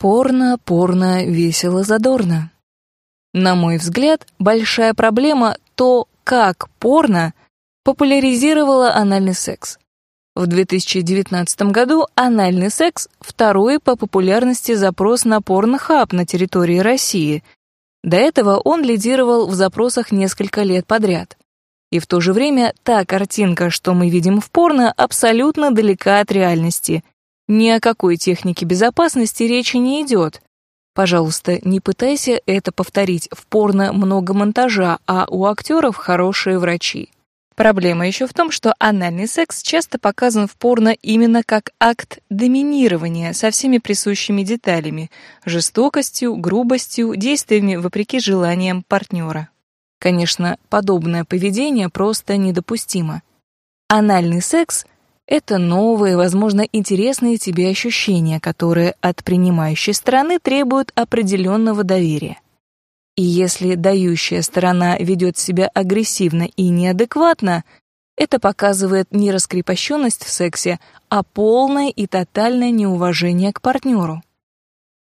Порно, порно, весело, задорно. На мой взгляд, большая проблема то, как порно популяризировало анальный секс. В 2019 году анальный секс – второй по популярности запрос на порнохаб на территории России. До этого он лидировал в запросах несколько лет подряд. И в то же время та картинка, что мы видим в порно, абсолютно далека от реальности. Ни о какой технике безопасности речи не идет. Пожалуйста, не пытайся это повторить. В порно много монтажа, а у актеров хорошие врачи. Проблема еще в том, что анальный секс часто показан в порно именно как акт доминирования со всеми присущими деталями – жестокостью, грубостью, действиями вопреки желаниям партнера. Конечно, подобное поведение просто недопустимо. Анальный секс — это новые, возможно, интересные тебе ощущения, которые от принимающей стороны требуют определенного доверия. И если дающая сторона ведет себя агрессивно и неадекватно, это показывает не раскрепощенность в сексе, а полное и тотальное неуважение к партнеру.